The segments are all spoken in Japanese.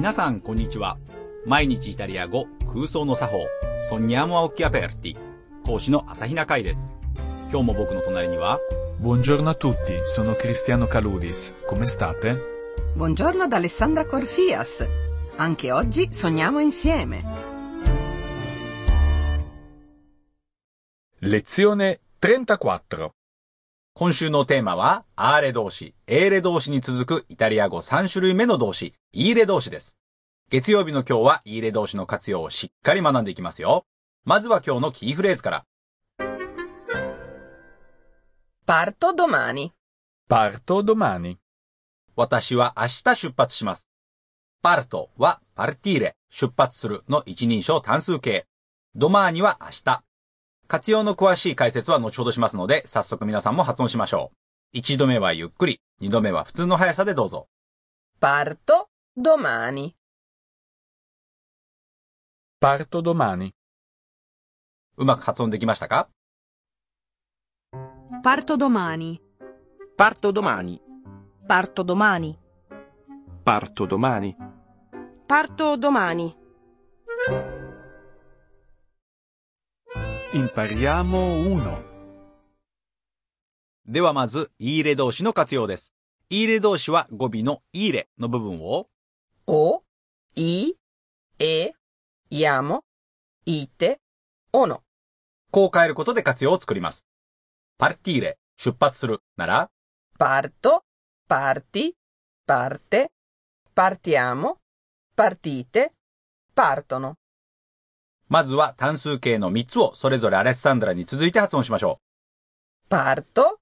皆さん、こんにちは。毎日イタリア語空想の作法、ソニアモアオキアペルティ。講師の朝比奈海です。今日も僕の隣には、Buongiorno a tutti, sono Cristiano Caludis. Come state? Buongiorno da Alessandra Corfias. Anche oggi sogniamo insieme. Lezione 34. 今週のテーマは、アーレ動詞、エーレ動詞に続くイタリア語3種類目の動詞、イーレ動詞です。月曜日の今日は、イーレ動詞の活用をしっかり学んでいきますよ。まずは今日のキーフレーズから。Parto domani. Parto domani. 私は明日出発します。パルトはパルティーレ、出発するの一人称単数形。ドマーニは明日。活用の詳しい解説は後ほどしますので、早速皆さんも発音しましょう。一度目はゆっくり、二度目は普通の速さでどうぞ。Parto domani. Parto domani. うまく発音できましたか Parto domani. Parto domani. Parto domani. Parto domani. Parto domani. Impariamo uno. ではまず、イーレ動詞の活用です。イーレ動詞は語尾のイーレの部分を、O, I, E, iamo, ite, ono. こう変えることで活用を作ります。パルティーレ、出発するなら、Parto, parti, parte, partiamo, partite, partono. まずは単数形の3つをそれぞれアレッサンドラに続いて発音しましょ Parto,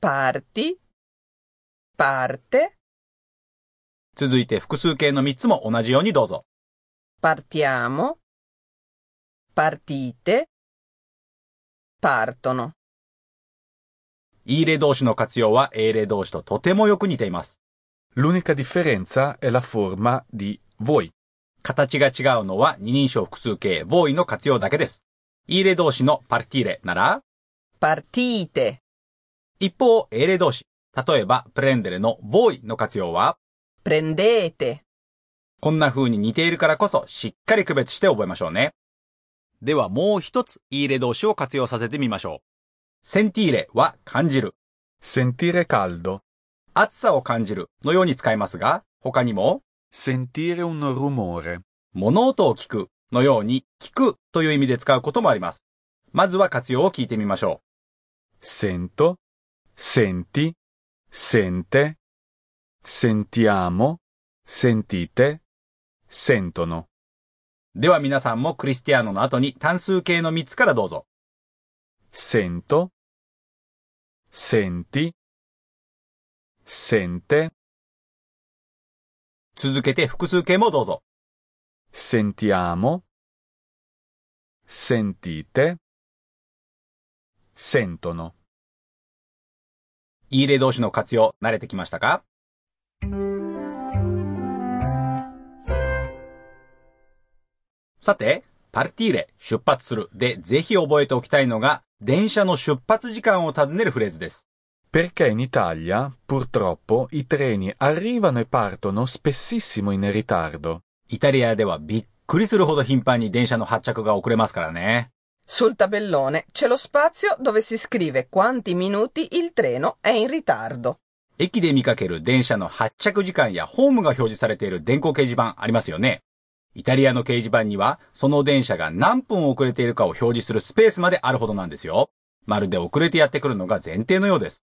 parti, parte, う。続いて複数形の3つも同じようにどうぞ。partiamo, partite, partono. イーレ動詞の活用はエーレ動詞ととてもよく似ています。L'unica differenza è la forma di voi. 形が違うのは二人称複数形、ボーイの活用だけです。イーレ動詞のパルティーレなら、Partite, 一方、エーレ動詞、例えばプレンデレのボーイの活用は、prendete, こんな風に似ているからこそしっかり区別して覚えましょうね。ではもう一つ、イーレ動詞を活用させてみましょう。センティーレは感じる。Sentire caldo. 暑さを感じるのように使いますが、他にも、Sentire un rumore. 物音を聞くのように聞くという意味で使うこともあります。まずは活用を聞いてみましょ Sento. Senti. Sente. Sentiamo. Sentite. Sentono. う。では皆さんもクリスティアーノの後に単数形の3つからどうぞ。Sento. Senti. Sente. 続けて複数形もどうぞ。Sentiamo. Sentite. Sentono. イーレ動詞の活用慣れてきましたかさて、パルティーレ、出発するでぜひ覚えておきたいのが、電車の出発時間を尋ねるフレーズです。Perché in Italia, purtroppo, i treni arrivano e partono spessissimo in ritardo. イタリアではびっくりするほど頻繁に電車の発着が遅れますからね。sul tabellone c'è lo spazio dove si scrive quanti minuti il treno è in ritardo. 駅で見かける電車の発着時間やホームが表示されている電光掲示板ありますよね。イタリアの掲示板には、その電車が何分遅れているかを表示するスペースまであるほどなんですよ。まるで遅れてやってくるのが前提のようです。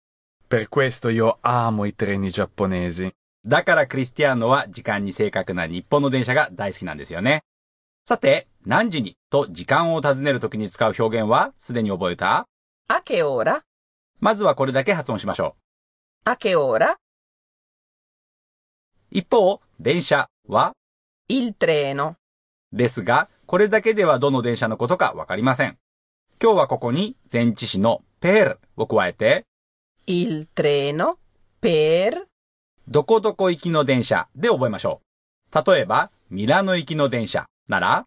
Per questo io amo i treni giapponesi. だからクリスティアーノは時間に正確な日本の電車が大好きなんですよね。さて、何時にと時間を尋ねるときに使う表現はすでに覚えた？A che ora? まずはこれだけ発音しましょ A che ora? う。一方、電車は？Il treno. ですが、これだけではどの電車のことかわかりません。今日はここに前置詞の per を加えて、Il treno per どこどこ行きの電車で覚えましょう。例えば、ミラノ行きの電車なら、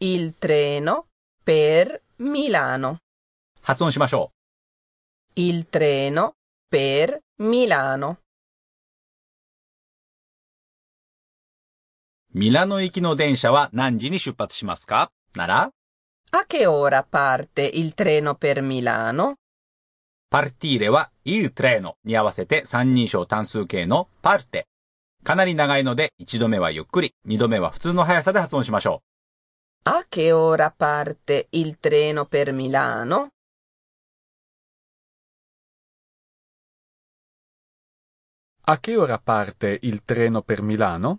il treno per Milano. 発音しましょう。Il treno per Milano. ミラノ行きの電車は何時に出発しますかなら、A che ora parte il treno per Milano? パルティーレは il treno に合わせて三人称単数形のパルテ。かなり長いので一度目はゆっくり、二度目は普通の速さで発音しましょ A che ora parte il treno per Milano? A che ora parte il treno per Milano?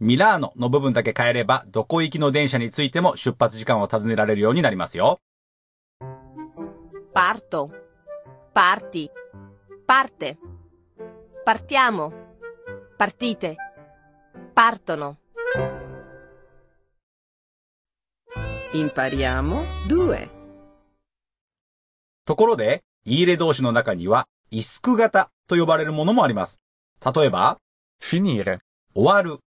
う。ミラーノの部分だけ変えれば、どこ行きの電車についても出発時間を尋ねられるようになりますよ。Parto. Parti. Parte. Partiamo. Partite. Partono. Impariamo due. ところで、言い入れ動詞の中には、イスク型と呼ばれるものもあります。例えば、Finire. 終わる、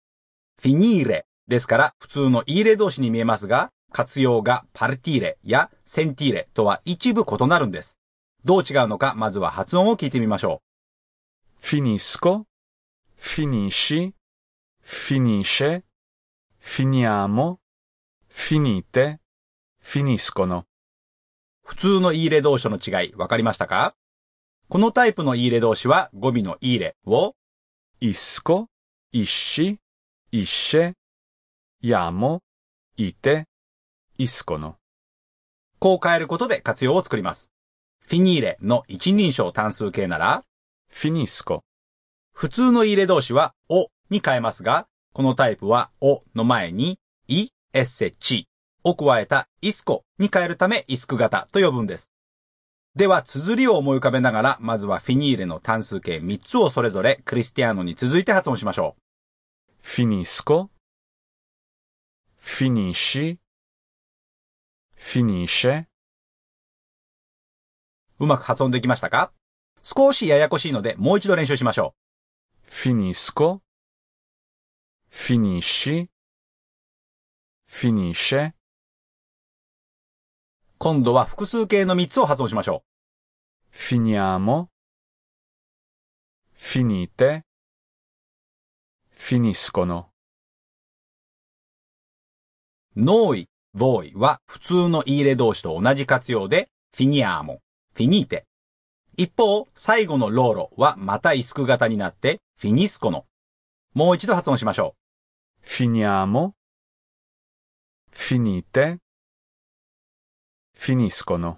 フィニーレですから普通の言い入れ動詞に見えますが、活用がパルティーレやセンティーレとは一部異なるんです。どう違うのか、まずは発音を聞いてみましょ Finisco. Finisci. Finisce. Finiamo. Finite. Finiscono. う。普通の言い入れ動詞との違い、わかりましたか？このタイプの言い入れ動詞は語尾の言い入れを Isco. Isci. Isce. Iamo. Ite. Iscono. こう変えることで活用を作ります。フィニーレの一人称単数形なら、Finisco. 普通の言い入れ動詞はおに変えますが、このタイプはおの前にい、エッセ、チを加えたイスコに変えるためイスク型と呼ぶんです。では、綴りを思い浮かべながら、まずはフィニーレの単数形3つをそれぞれクリスティアーノに続いて発音しましょ Finisco. Finisci. Finisce. う。うまく発音できましたか？少しややこしいので、もう一度練習しましょ Finisco. Finisci. Finisce. う。今度は複数形の3つを発音しましょ Finiamo. Finite. Finiscono. う。ノーイ、ボーイは普通の言い入れ動詞と同じ活用で、フィニアーモ、フィニーテ。一方、最後のローロはまたイスク型になって、フィニスコノ。もう一度発音しましょ Finiamo. Finite. Finiscono. う。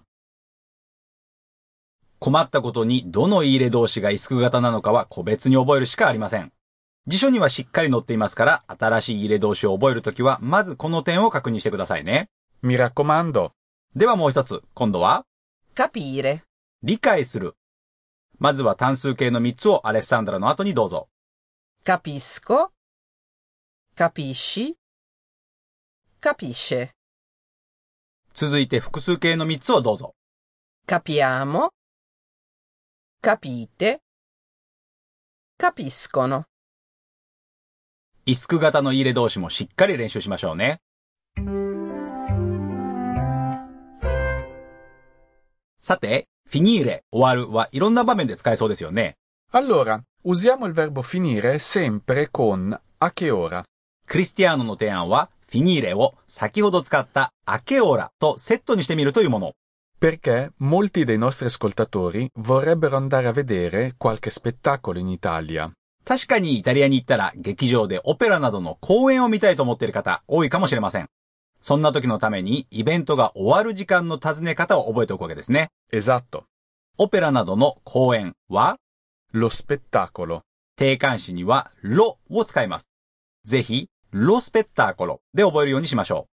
困ったことにどの言い入れ動詞がイスク型なのかは個別に覚えるしかありません。辞書にはしっかり載っていますから、新しい言い入れ動詞を覚えるときは、まずこの点を確認してくださいね。Mi raccomando. ではもう一つ、今度は、Capire. 理解する。まずは単数形の3つをアレッサンドラの後にどうぞ。Capisco. Capisci. Capisce. 続いて複数形の3つをどうぞ。Capiamo. Capite. Capiscono. イスク型の言い入れ動詞もしっかり練習しましょうね。さて、フィニーレ、終わるはいろんな場面で使えそうですよね。Allora, usiamo il verbo finire sempre con a che ora? クリスティアーノの提案は、フィニーレを先ほど使ったアケオラとセットにしてみるというもの。Perché molti dei nostri ascoltatori vorrebbero andare a vedere qualche spettacolo in Italia. 確かにイタリアに行ったら劇場でオペラなどの公演を見たいと思っている方多いかもしれません。そんな時のためにイベントが終わる時間の尋ね方を覚えておくわけですね。Esatto. オペラなどの公演は？Lo spettacolo. 定冠詞にはロを使います。ぜひ、ロスペッターコロで覚えるようにしましょ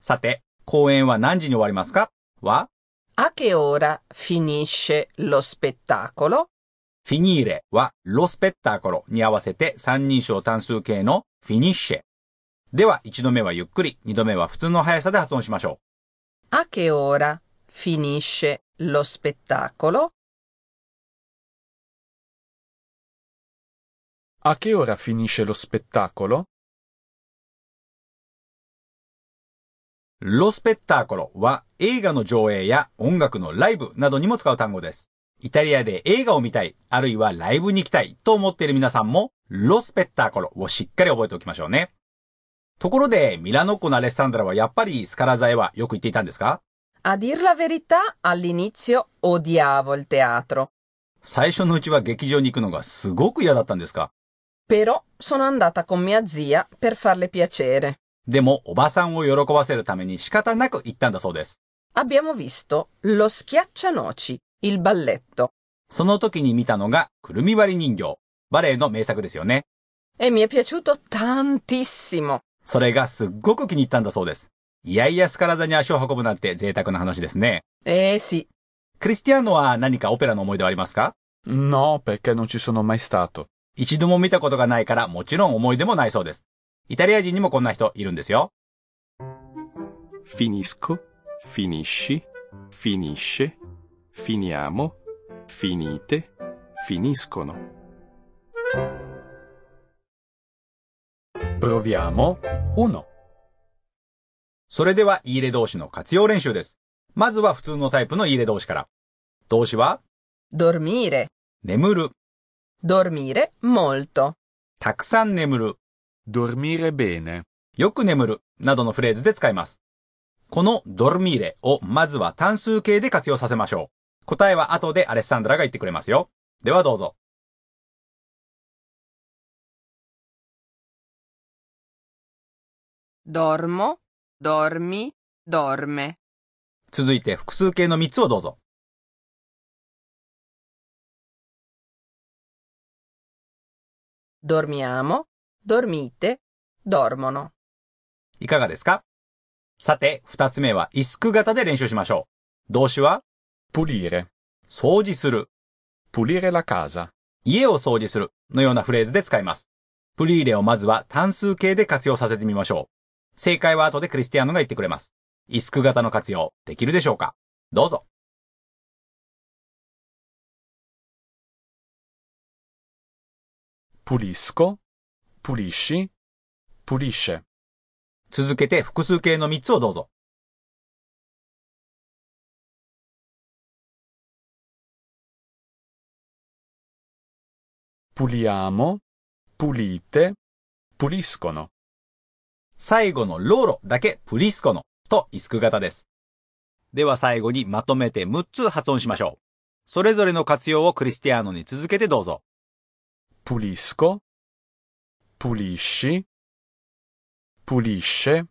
う。さて、公演は何時に終わりますか？は、A che ora finisce lo spettacolo? フィニーレは？ロスペッターコロに合わせて三人称単数形のフィニッシェ。では、一度目はゆっくり、二度目は普通の速さで発音しましょ A che ora finisce lo spettacolo? A che ora finisce lo spettacolo? ロスペッターコロは映画の上映や音楽のライブなどにも使う単語です。イタリアで映画を見たい、あるいはライブに行きたいと思っている皆さんも、ロスペッターコロをしっかり覚えておきましょうね。ところで、ミラノっ子のアレッサンドラはやっぱりスカラ座へはよく行っていたんですか？A dir la verità, all'inizio odiavo il teatro. 最初のうちは劇場に行くのがすごく嫌だったんですか？Però sono andata con mia zia per farle piacere. でも、おばさんを喜ばせるために仕方なく行ったんだそうです。Abbiamo visto Lo schiaccianoci, il balletto, その時に見たのが、くるみ割り人形。バレエの名作ですよね。e mi è piaciuto tantissimo. それがすっごく気に入ったんだそうです。いやいやスカラ座に足を運ぶなんて贅沢な話ですね。Eh sì, クリスティアーノは何かオペラの思い出はありますか？No, perché non ci sono mai stato. 一度も見たことがないからもちろん思い出もないそうです。イタリア人にもこんな人いるんですよ。Finisco, finisci, finisce, finiamo, finite, finiscono. Proviamo. Uno. それでは、言い入れ動詞の活用練習です。まずは普通のタイプの言い入れ動詞から。動詞は、dormire, 眠る、dormire molto, たくさん眠る、Dormire bene. よく眠る、などのフレーズで使います。このドルミーレをまずは単数形で活用させましょう。答えは後でアレッサンドラが言ってくれますよ。ではどうぞ。dormo, dormi, dorme, 続いて複数形の3つをどうぞ。dormiamo, dormite, dormono. いかがですか？さて、二つ目はイスク型で練習しましょう。動詞は、Pulire. 掃除する、Pulire la casa. 家を掃除するのようなフレーズで使います。プリーレをまずは単数形で活用させてみましょう。正解は後でクリスティアーノが言ってくれます。イスク型の活用、できるでしょうか？どうぞ。Pulisco? Pulisci. Pulisce. 続けて複数形の3つをどうぞ。Puliamo? Pulite? Puliscono. 最後のローロだけプリスコのとイスク型です。では最後にまとめて6つ発音しましょう。それぞれの活用をクリスティアーノに続けてどうぞ。Pulisco? Pulisci. Pulisce.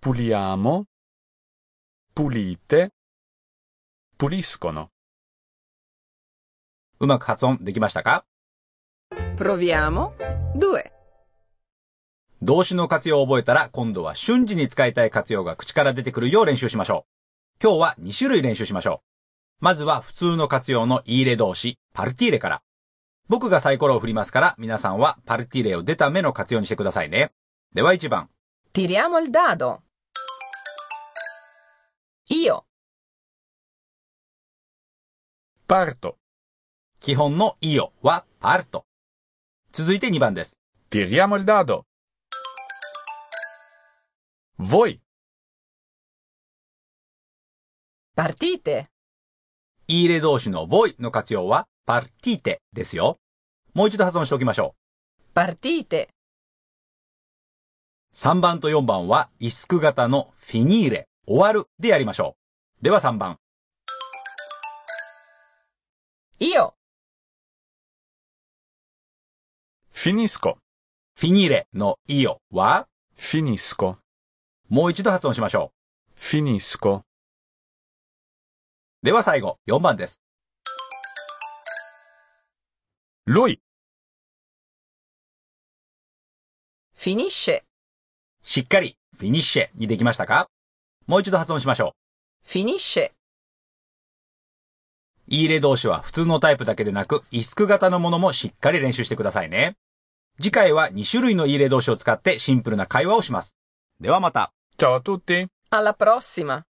Puliamo. Pulite. Puliscono. うまく発音できましたか Proviamo. 2. 動詞の活用を覚えたら今度は瞬時に使いたい活用が口から出てくるよう練習しましょう。今日は2種類練習しましょう。まずは普通の活用の言い入れ動詞、パルティーレから。僕がサイコロを振りますから皆さんはパルティーレを出た目の活用にしてくださいね。では1番。Tiriamo il dado. Io, Parto. 基本のイオはパルト。続いて2番です。Tiriamo il dado. Voi. partite. 言い入れ動詞のボイの活用はパルティーテですよ。もう一度発音しておきましょう。partite. 3番と4番はイスク型のフィニーレ、終わるでやりましょう。では3番。Io, Finisco. フィニーレのイオは？Finisco. もう一度発音しましょ.う。では最後、4番です。Lui. finisce. しっかりフィニッシェにできましたか？もう一度発音しましょ finisce. う。言い入れ動詞は普通のタイプだけでなく、イスク型のものもしっかり練習してくださいね。次回は2種類の言い入れ動詞を使ってシンプルな会話をします。ではまた。Ciao a tutti. Alla prossima.